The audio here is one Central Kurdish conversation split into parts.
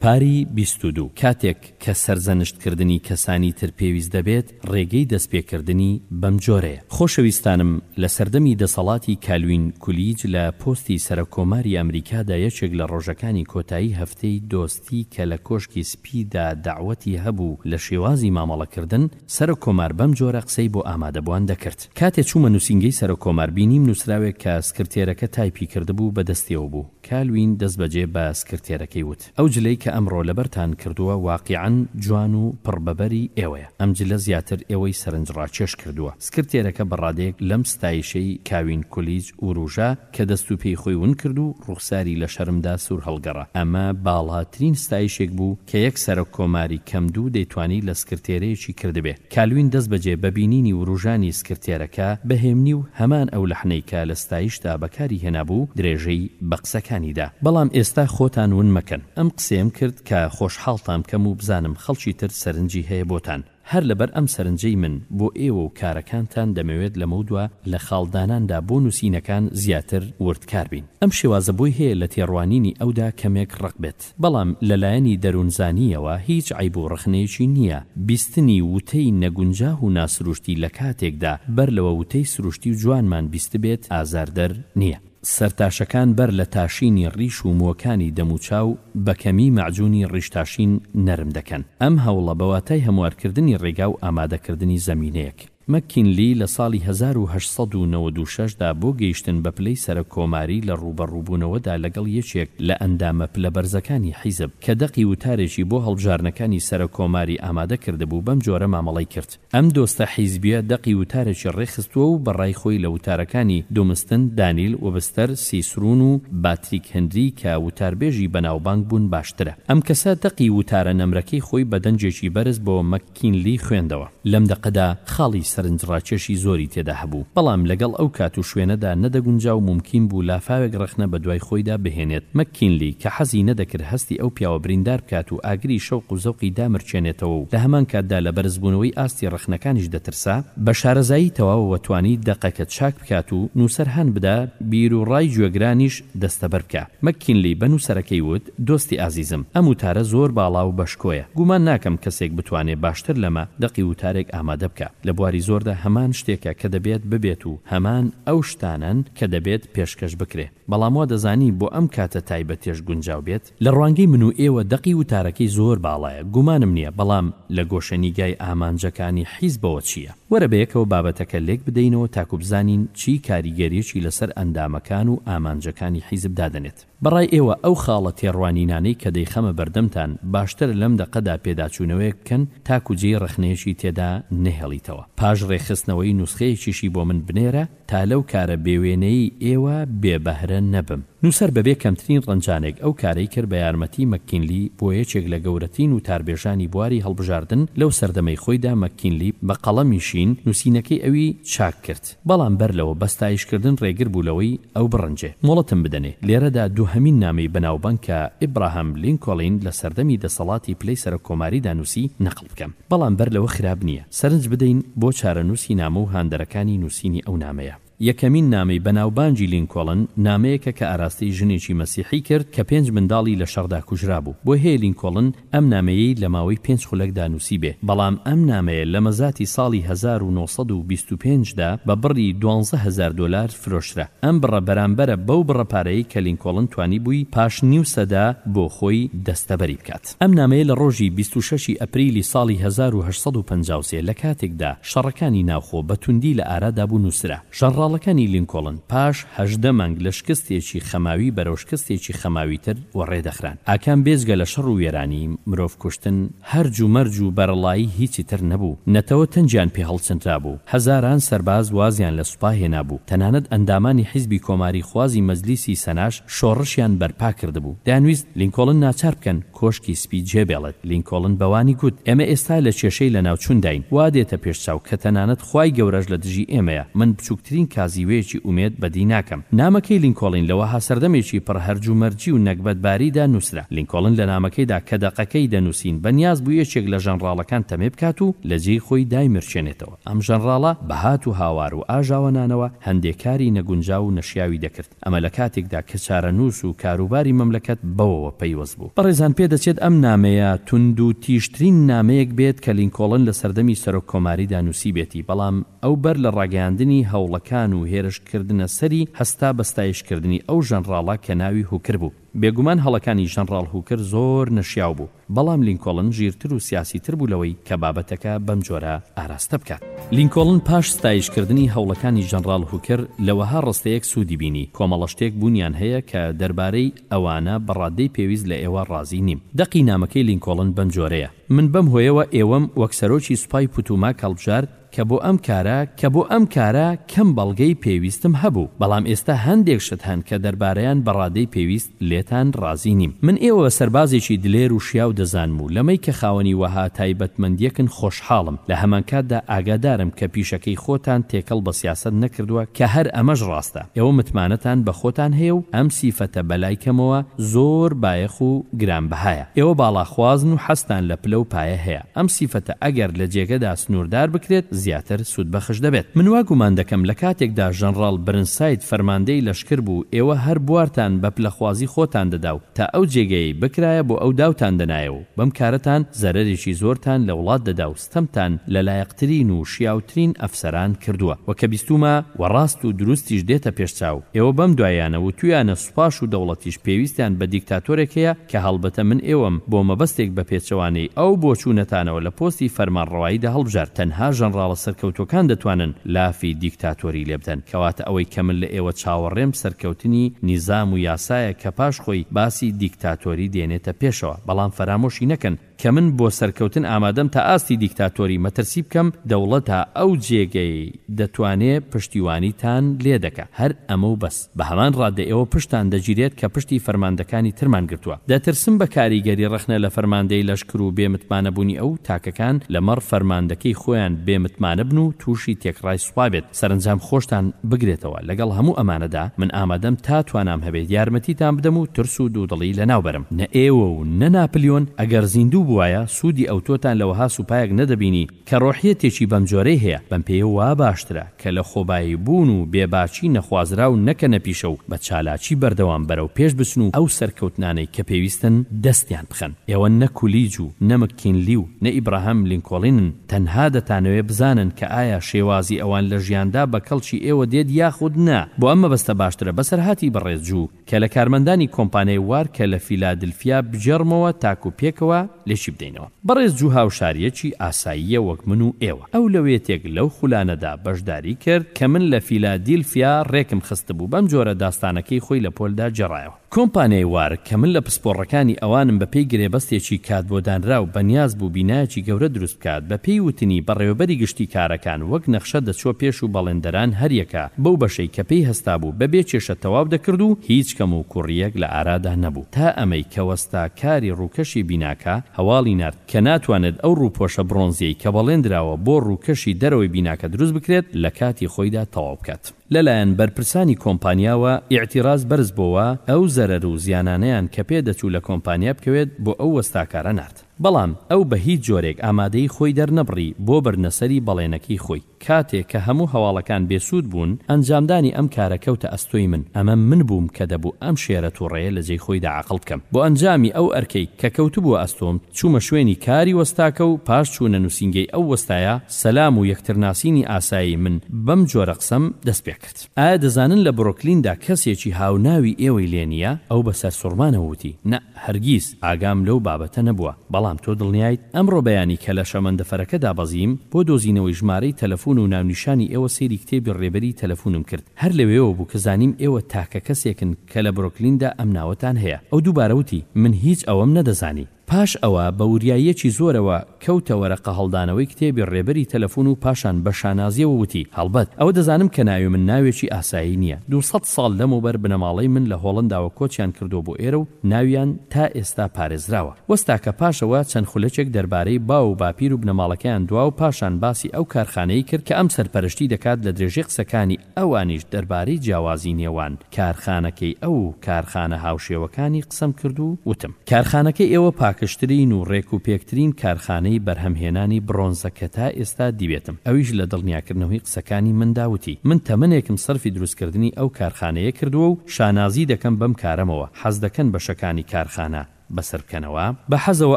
پاری بیست و دوو، کاتێک کە سەرزەنشتکردنی کەسانی تر پێویست دەبێت، ڕێگەی دەستپێکردنی بەم جۆرەیە. خۆشەویستانم، لە سەردەمی دەسەڵاتی کالوین کولیج لە پۆستی سەرۆک کۆماری ئەمریکادا یەکێک لە ڕۆژەکانی کۆتایی هەفتەی دۆستی کە لە کۆشکی سپی دا دەعوەتی هەبوو لە شێوازی مامەڵە کردن سەرۆک کۆمار بەم جۆرە قسەی بۆ ئامادەبوان دەکرد کاتێ چومە نوسینگەی سەرۆک کۆمار بینیم نوسراوێک کە سکرتێرەکە تایپی کردبوو بە دەستیەوە بوو کالوین دەستبەجێ بە سکرتێرەکەی وت، ئەو جلەی کە ئەمڕۆ لەبەرتان کردووە واقیعەن جوان و پڕ بە بەری ئێوەیە. ئەم جلە زیاتر ئێوەی سەرنجڕاکێش کردووە. سکرتێرەکە بە ڕادەیەک لەم ستایشەی کاوین کولیج ورووژا کە دەست و پێی خۆی ون کرد و ڕووخساری لە شەرمدا سوور هەڵگەڕا. ئەمە باڵاترین ستایشێک بوو کە یەک سەرۆککۆماری کەم دوو دەیتوانی لە سکرتێرەیەکی کردبێ. کالوین دەست بەجێ بە بینینی وروژانی سکرتێرەکە بە هێمنی و هەمان ئەو لەحنەی کە لە ستایشدا بەکاری هێنابوو درێژەی بە قسەکانی دا، بەڵام ئێستا خۆتان ون مەکەن. ئەم قسەیەم کرد کە خۆشحاڵتان بکەم و بزانم خەڵکی تر سەرنجی هەیە بۆتان. هەر لەبەر ئەم سەرنجەی من بۆ ئێوە و کارەکانتان دەمەوێت لەمەودوا لە خاڵ داناندا بۆ نووسینەکان زیاتر وردکار بین. ئەم شێوازە بۆی هەیە لە تێڕوانینی ئەودا کەمێک ڕەق بێت. بەڵام لە لایەنی دەروونزانییەوە هیچ عەیب و ڕەخنەیەکی نییە بیستنی وتەی نەگونجاو و ناسروشتی لە کاتێکدا بەر لەوە وتەی سروشتی و جوانمان بیستبێت ئازاردەر نییە. سەرتاشەکان بەر لە تاشینی ڕیش و مووەکانی دەموچاو بە کەمی مەعجوونی ڕیشتاشین نەرم دەکەن. ئەم هەوڵە بە واتای هەموارکردنی ڕێگا و ئامادەکردنی زەمینەیەک. مەککینلی لە ساڵی هەزار و هەشت سەد و نەوەد و شەش دا بۆ گەیشتن بە پلەی سەرکۆماری لە ڕووبەڕووبوونەوەدا لەگەڵ یەکێک لە ئەندامە پلە بەرزەکانی حیزب کە دەقی وتارێکی بۆ هەڵبژارنەکانی سەرکۆماری ئامادە کردبوو بەم جۆرە مامەڵەی کرد ئەم دۆستە حیزبیە دەقی وتارێکی ڕێکخستووە و بە ڕای خۆی لە وتارەکانی دومستن دانیل وبستەر سیسرون و باتریک هنری کە وتاربێژی بەناوبانگ بوون باشترە ئەم کەسە دەقی وتارە نەمرەکەی خۆی بە دەنگێکی بەرز بۆ کینلی خوێندەوە. لەم دەقەدا خاڵی سەرنجڕاکێشی زۆری تێدا هەبوو، بەڵام لەگەڵ ئەو کات و شوێنەدا نەدەگونجا و مومکین بوو لافاوێک ڕەخنە بەدوای خۆیدا بهێنێت. مەک کینلی کە حەزی نەدەکرد هەستی ئەو پیاوە بریندار بکات و ئاگری شەوق و زەوقی دامرکێنێتەوە و لە هەمان کاتدا لە بەرزبوونەوەی ئاستی ڕەخنەکانیش دەترسا، بە شارەزایی تەواوەوە توانی دەقەکە چاک بکات و نووسەر هان بدا بیروڕای گوێگرانیش دەستەبەر بکا. مەک کینلی بە نووسەرەکەی وت. دۆستی ئازیزم ئەم وتارە زۆر باڵا و بەشکۆیە گوومان ناکەم کەسێک بتوانێ باشتر لەمە دەقی وتارێک ئامادە بکا لە بواری زۆردا هەمان شتێکە کە دەبێت ببێت و هەمان ئەو شتانەن کە دەبێت پێشکەش بکرێ بەڵام وا دەزانی بۆ ئەم کاتە تایبەتێش گونجاو بێت؟ لە ڕوانگەی من و ئێوە دەقی وتارەکەی زۆر باڵایە گوومانم نیە بەڵام لە گۆشەنیگای ئامانجەکانی حیزبەوە چیە؟ وەرە بەیەکەوە بابەتەکە لێک بدەینەوە تاکو بزانین چی کاریگەریەکی لەسەر ئەندامەکان و ئامانجەکانی حیزب دادەنێت. بەڕای ئێوە ئەو خاڵە تێڕوانینانەی کە دەیخەمە بەردەمتان باشترە لەم دەقەدا پێداچوونەوەیەک بکەن تاکو جێی ڕەخنەیەکی تێدا نەهێڵیتەوە پاش ڕێکخستنەوەی نوسخەیەکیشی بۆ من بنێرە تا لەو کارە بێ وێنەیەی ئێوە بێ بەهرە نەبم. نووسەر بەبێ کەمترین ڕەنجانێک ئەو کارەی کرد بە یارمەتی مەککینلی بووە یەکێک لە گەورەترین وتاربێژانی بواری هەڵبژاردن لەو سەردەمەی خۆیدا مەککینلی بە قەڵەمی شین نووسینەکەی ئەوی چاک کرد. بەڵام بەر لەوە بە ستایشکردن ڕێگر بوو لەوەی ئەو بڕەنجێ. مۆڵەتم بدەنێ. لێرەدا دووهەمین نامەی بەناوبانگ کە ئیبراهام لینکۆڵین لە سەردەمی دەسەڵاتی پلەی سەرۆککۆماریدا نووسی، نەقڵ بکەم. بەڵام بەر لەوە خراپ نییە، سەرنج بدەین بۆ چارەنووسی نامە و هاندەرەکانی نووسینی ئەو نامەیە. یەکەمین نامەی بەناوبانگی لینکۆڵن، نامەیەکە کە ئاراستەی ژنێکی مەسیحی کرد کە پێنج منداڵی لە شەڕدا کوژرابوو. بۆی هەیە لینکۆڵن ئەم نامەیەی لە ماوەی پێنج خولەکدا نووسیبێ، بەڵام ئەم نامەیە لە مەزاتی ساڵی هەزار و نۆ سەد و بیست و پێنج دا بە بڕی دوانزە هەزار دۆلار فرۆشرا. ئەم بڕە بەرامبەرە بەو بڕە پارەیەی کە لینکۆڵن توانیبووی پاش نیو سەدە بۆ خۆی دەستەبەری بکات. ئەم نامەیە لە ڕۆژی بیست و شەش ی ئەپریلی ساڵی هەزار و هەشت سەد و پەنجا و سێ لە کاتێکدا شەڕەکانی ناوخۆ بە توندی لە ئارادا بوو نووسرا. ژەنڕاڵەکانی لینکۆڵن پاش هەژدە مانگ لە شکستێکی خەماوی بەرەو شکستێکی خەماوی تر وەڕێ دەخران. ئاکام بێجگە لە شەڕ و وێرانی، مرۆڤ کوشتن، هەرج و مەرج و بەرەڵایی هیچی تر نەبوو. نەتەوە تەنگیان پێ هەڵچنرابوو. هەزاران سەرباز وازیان لە سوپا هێنابوو. تەنانەت ئەندامانی حیزبی کۆماریخوازی مەجلیسی سەناش شۆڕشیان بەرپا کردبوو. دەیانویست لینکۆڵن ناچار بکەن. کۆشکی سپی جێبێڵێت، لینکۆڵن بەوانی گوت، ئێمە ئێستا لە کێشەی لەناوچوونداین، وا دێتە پێش چاو کە تەنانەت خوای گەورەش لە دژی ئێمەیە، من بچووکترین کازیوەیەکی ئومێد بەدی ناکەم. نامەکەی لینکۆڵین لە وەها سەردەمێکی پڕ هەرج و مەرجی و نەگبەتباریدا نووسرا. لینکۆڵن لە نامەکەیدا کە دەقەکەی دەنووسین بە نیاز بوو یەکێک لە ژەنڕاڵەکان تەمێ بکات و لە جێی خۆی دایمرکێنێتەوە. ئەم ژەنڕاڵە بە هات و هاوار و ئاژاوەنانەوە هەندێ کاری نەگونجاو و نەشیاوی دەکرد. ئەمە لە کاتێکدا کە چارەنووس و کاروباری مەملەکەت بەوەوە پەیوەست بوو. بەڕێزان پێدەچێت ئەم نامەیە توندوتیژترین نامەیەک بێت کە لینکۆڵن لە سەردەمی سەرۆک کۆماریدا نووسیبێتی، بەڵام ئەو بەر لە ڕاگەیاندنی هەوڵەکان و هێرشکردنە سەری هەستا بە ستایشکردنی ئەو ژەنڕاڵە کە ناوی هوکر بوو. بێگومان هەڵەکانی ژەنڕاڵ هوکر زۆر نەشیاو بوو. بەڵام لینکۆڵن ژیرتر و سیاسیتر بوو لەوەی کە بابەتەکە بەم جۆرە ئاراستە بکات. لینکۆڵن پاش ستایشکردنی هەوڵەکانی ژەنڕاڵ هوکر، لە وەها ڕستەیەک سوودی بینی، کۆمەڵە شتێک بوونیان هەیە کە دەربارەی ئەوانە بە ڕاددەی پێویست لە ئێوە ڕازی نیم. دەقی نامەکەی لینکۆڵن بەم جۆرەیە، من بەم هۆیەوە ئێوەم وەک سەرۆکی سوپای پوتوماک هەڵبژارد، کە بۆ ئەم کارە کە بۆ ئەم کارە کەم بەڵگەی پێویستم هەبوو، بەڵام ئێستا هەندێک شت هەن کە دەربارەیان بە ڕادەی پێویست لێتان ڕازی نیم. من ئێوە بە سەربازێکی دلێر و شیاو دەزانم و لەمەی کە خاوەنی وەها تایبەتمەندییەکن خۆشحاڵم، لە هەمانکاتدا ئاگادارم کە پیشەکەی خۆتان تێکەڵ بە سیاسەت نەکردووە کە هەر ئەمەش ڕاستە ئێوە متمانەتان بە خۆتان هەیە و ئەم سیفەتە بە لای کەمەوە زۆر بایەخ و گرانبەهایە. ئێوە باڵاخوازن و حەزتان لە پلە و پایە هەیە. ئەم سیفەتە ئەگەر لە جێگەدا سنووردار بکرێت زیاتر سوودبەخش دەبێت. من وا گومان دەکەم لە کاتێکدا ژەنڕاڵ برنساید فەرماندەی لەشکر بوو ئێوە هەر بوارتان بە پلەخوازی خۆتان دەدا و تا ئەو جێگەیەی بکرایە بۆ ئەو داوتان دەنایە و بەم کارەتان زەرەرێکی زۆرتان لە وڵات دەدا و ستەمتان لە لایەقترین و شیاوترین ئەفسەران کردووە و کە بیستوومە و ڕاست و دروستیش دێتە پێش چاو ئێوە بەم دواییانە وتوویانە پاش و دەوڵەتیش پێویستیان بە دیکتاتۆرێک هەیە کە هەڵبەتە من ئێوەم بۆ مەبەستێک بە پێچەوانەی ئەو بۆچوونەتانەوە لە پۆستی فەرمانڕەواییدا هەڵبژارد تەنها ژەنڕاڵە سەرکەوتووەکان دەتوانن لافی دیکتاتۆری لێبدەن کەواتە ئەوەی کە من لە ئێوە چاوەڕێم سەرکەوتنی نیزام و یاسایە کە پاش خۆی باسی دیکتاتۆری دێنێتە پێشەوە بەڵام فەرامۆشی نەکەن کە من بۆ سەرکەوتن ئامادەم تا ئاستی دیکتاتۆری مەترسی بکەم، دەوڵەتە ئەو جێگەیەی دەتوانێ پشتیوانیتان لێ دەکا. هەر ئەمە و بەس. بە هەمان ڕادە ئێوە پشتتان دەگیرێت کە پشتی فەرماندەکانی ترمان گرتووە. دەترسم بە کاریگەری ڕەخنە لە فەرماندەی لەشکر و بێ متمانەبوونی ئەو، تاکەکان لەمەڕ فەرماندەکەی خۆیان بێ متمانە بن و تووشی تێکڕای سوپا بێت. سەرەنجام خۆشتان بگرێتەوە، لەگەڵ هەموو ئەمانەدا من ئامادەم تا توانام هەبێت یارمەتیتان بدەم و ترس و دوودڵی لەناو بەرم، نە ئێوە و نە ناپلیۆن ئەگەر زیندوو بووایە سوودی ئەوتۆتان لە وەها سوپایەک نەدەبینی کە ڕۆحیەتێکی بەم جۆرەی هەیە، بەم پێیە وا باشترە کە لە خۆبایی بوون و بێ باکی نەخوازراو نەکەنە پیشە و بە چالاکی بەردەوام بەرەو پێش بچن و ئەو سەرکەوتنانەی کە پێویستن دەستیان بخەن، ئێوە نە کولیج و نە مککینلی و نە ئیبراهام لینکۆڵینن، تەنها دەتانەوێ بزانن کە ئایا شێوازی ئەوان لە ژیاندا بە کەڵکی ئێوە دێت یاخود نا، بۆ ئەم مەبەستە باشترە بەسەرهاتی بەڕێز جوو کە لە کارمەندانی کۆمپانیای وار کە لە فیلادلفیا بگێڕمەوە تاکو پێکەوە لێکی بدەینەوە. بەڕێز جوو هاوشارییەکی ئاساییە وەک من و ئێوە. ئەو لەوێتێک لەو خولانەدا بەشداری کرد کە من لە فیلادیلفیا ڕێکم خستبوو، بەم جۆرە داستانەکەی خۆی لە پۆلدا گێڕایەوە. کۆمپانیای وارگ کە من لە پسپۆڕەکانی ئەوانم بە پێی گرێبەستێکی کات بۆ دانراو بە نیاز بوو بینایەکی گەورە دروست بکات بە پێی وتنی بەڕێوەبەری گشتی کارەکان وەک نەخشە دەچووە پێش و بەڵێندەران هەریەکە بەو بەشەی کە پێی هەستابوو بە بێ کێشە تەواو دەکرد و هیچ کەم و کوڕیەک لە ئارادا نەبوو تا ئەمەی کە وەستا کاری ڕووکەشی بیناکە هەواڵی نارد کە ناتوانێت ئەو ڕووپۆشە بڕۆنزیەی کە بەڵێندراوە بۆ ڕووکەشی دەرەوەی بیناکە دروست بکرێت لە کاتی خۆیدا تەواو بکات. لەلایەن بەرپرسانی کۆمپانیاوە ئیعتیراز بەرز بۆوە، ئەو زەرەر و زیانانەیان کە پێ دەچوو لە کۆمپانیا بکەوێت بۆ ئەو وەستاکارە نارد. بەڵام ئەو بە هیچ جۆرێک ئامادەیی خۆی دەرنەبڕی بۆ بردنەسەری بەڵێنەکەی خۆی. کاتێ کە هەموو هەواڵەکان بێ سوود بوون، ئەنجامدانی ئەم کارە کەوتە ئەستۆی من. ئەمە من بووم کە دەبوو ئەم شێرە تووڕەیە لە جێی خۆیدا عەقڵ بکەم. بۆ ئەنجامی ئەو ئەرکەی کە کەوتبووە ئەستۆم، چوومە شوێنی کاری وەستاکە و پاش چوونە نووسینگەی ئەو وەستایە، سەلام و یەکترناسینی ئاسایی من بەم جۆرە قسەم دەست پێ کرد ئایا دەزانن لە برۆکلیندا کەسێکی هاوناوی ئێوەی لێ نییە ئەو بە سەرسوڕمانەوە وتی نە هەرگیز ئاگام لەو بابەتە نەبووە بەڵام تۆ دڵنیایت ئەمڕۆ بەیانی کە لە شەمەندەفەرەکە دابەزیم بۆ دۆزینەوەی ژمارەی تەلەفون و ناونیشانی ئێوە سەیری کتێبی ڕێبەری تەلەفونم کرد هەر لەوێوە بوو کە زانیم ئێوە تاکە کەسێکن کە لە برۆکلیندا ئەم ناوەتان هەیە ئەو دووبارە وتی من هیچ ئەوەم نەدەزانی. پاش ئەوە بە وریاییەکی زۆرەوە کەوتە وەرەقە هەڵدانەوەی کتێبی ڕێبەری تەلەفون و پاشان بە شانازییەوە وتی، هەڵبەت، ئەوە دەزانم کە ناوی من ناوێکی ئاسایی نییە. دوو سەد ساڵ لەمەوبەر بنەماڵەی من لە هۆڵەنداوە کۆچیان کردووە بۆ ئێرە و ناویان تا ئێستا پارێزراوە. وەستاکە پاش ئەوە چەند خولەکێک دەربارەی باو و باپیر و بنەماڵەکەیان دوا و پاشان باسی ئەو کارخانەیەی کرد کە ئەم سەرپەرشتی دەکات لە درێژەی قسەکانی ئەوانیش دەربارەی جیاوازی نێوان کارخانەکەی ئەو و کارخانە هاوشێوەکانی قسەم کرد و وتم، کارخانەکەی ئێوە پاکژترین و رێکوپێکترین کارخانەی بەرهەمهێنانی برۆنزە کە تا ئێستا دیبێتم. ئەویش لە دڵنیاکردنەوەی قسەکانی مندا وتی، من تەمەنێکم سەرفی دروستکردنی ئەو کارخانەیە کردووە و شانازی دەکەم بەم کارەمەوە، حەزدەکەن بەشەکانی کارخانە، بەسەر بکەنەوە، بە حەزەوە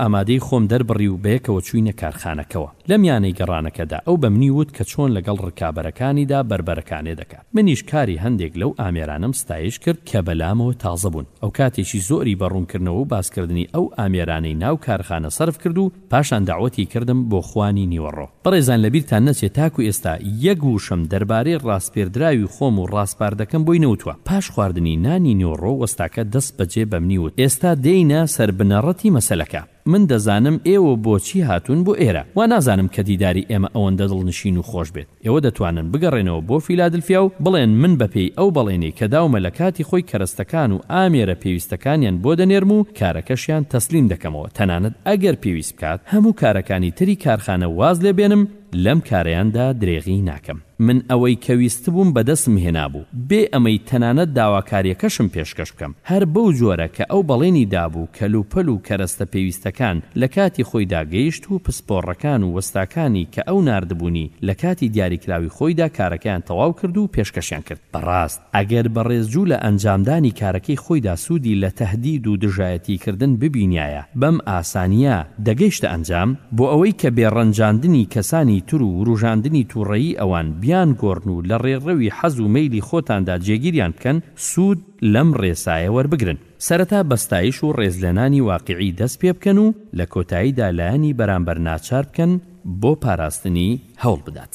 ئامادەی خۆم دەربڕی و بەیەکەوە چووینە کارخانەکەوە، لەمیانەی گەڕانەکەدا ئەو بە منی وت کە چۆن لەگەڵ ڕکابەرەکانیدا بەربەرەکانێ دەکات، منیش کاری هەندێک لەو ئامێرانەم ستایش کرد کە بە لامەوە تازە بوون، ئەوکاتێکی زۆری بە ڕوونکردنەوە و باسکردنی ئەو ئامێرانەی ناو کارخانە سەرف کرد و پاشان دەعوەتی کردم بۆ خوانی نیوەڕۆ. بەڕێزان لەبیرتان نەچێ تاکو ئێستا یەک ووشەم دەربارەی ڕاسپێردراوی خۆم و ڕاسپاردەکەم بۆی نەوتوە. پاش خواردنی نانی نیوەڕۆ وەستاکە دەست بەجێ بەمنی ووت ئێستا دێینە سەر بنەڕەتی مەسەلەکە. من دەزانم ئێوە بۆچی هاتوون بۆ ئێرە. وانازانم کە دیداری ئێمە ئەوەندە دڵنشین و خۆش بێت. ئێوە دەتوانن بگەڕێنەوە بۆ فیلادلفیا و بڵێن من بەپێی ئەو بەڵێنەی کە داومە لە کاتی خۆی کەرەستەکان و ئامێرە پێویستەکانیان بۆ دەنێرم و کارەکەشیان تەسلیم دەکەمەوە تەنانەت ئەگەر پێویست بکات هەموو کارەکانی تری کارخانە واز لێ بێنم لەم کارەیاندا درێغی ناکەم. من ئەوەی کە ویستبووم بەدەستم هێنابوو، بێ ئەمەی تەنانەت داواکارییەکەشم پێشکەش بکەم. هەر بەو جۆرە کە ئەو بەڵێنی دابوو کەلوپەل و کەرەستە پێویستەکان لە کاتی خۆیدا گەیشت و پسپۆڕەکان و وەستاکانی کە ئەو ناردبوونی لە کاتی دیاریکراوی خۆیدا کارەکەیان تەواو کرد و پێشکەشیان کرد بەڕاست ئەگەر بەڕێز جوو لە ئەنجامدانی کارەکەی خۆیدا سوودی لە تەهدید و دژایەتی کردن ببینیایە بەم ئاسانییە دەگەیشتە ئەنجام بۆ ئەوەی کە بێ ڕەنجاندنی کەسانی تر و وروژاندنی توڕەیی ئەوان بیانگۆڕن و لە ڕێڕەوی حەز و مەیلی خۆتاندا جێگیریان بکەن سوود لەم ڕێسایە وەربگرن، سەرەتا بە ستایش و ڕێزلێنانی واقیعی دەست پێبکەن و لە کۆتاییدا لایەنی بەرامبەر ناچار بکەن بۆ پاراستنی هەوڵ بدات.